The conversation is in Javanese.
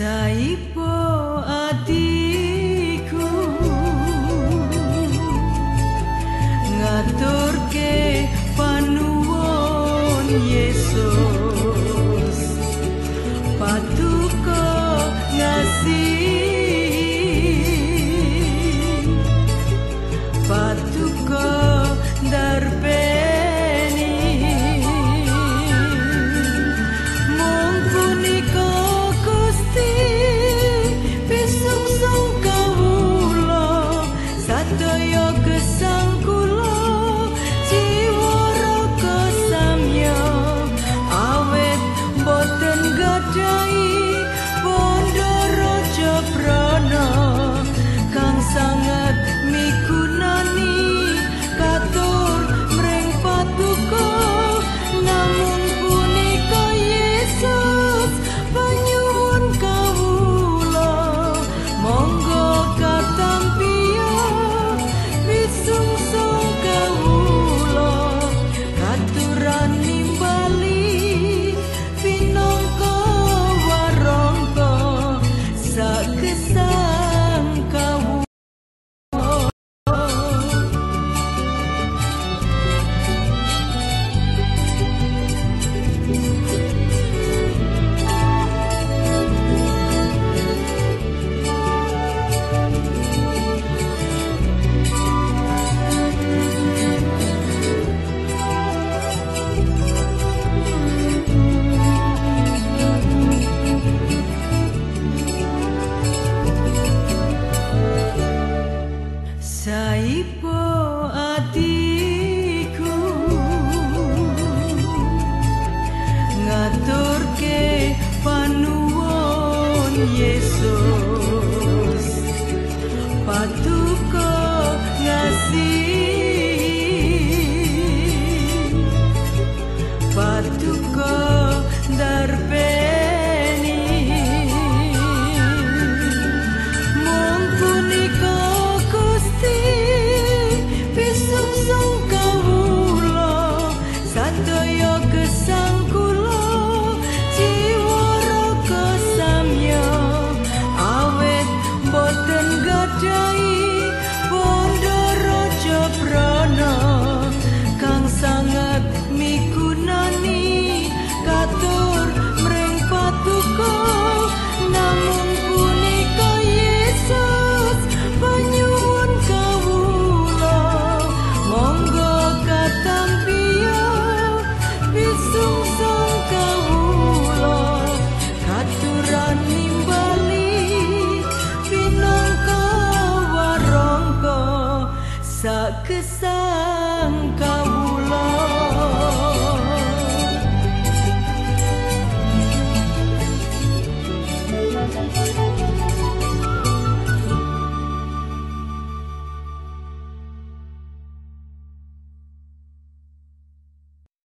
Saipo atiku ngaturke panuwun Yesus Saipo the sun.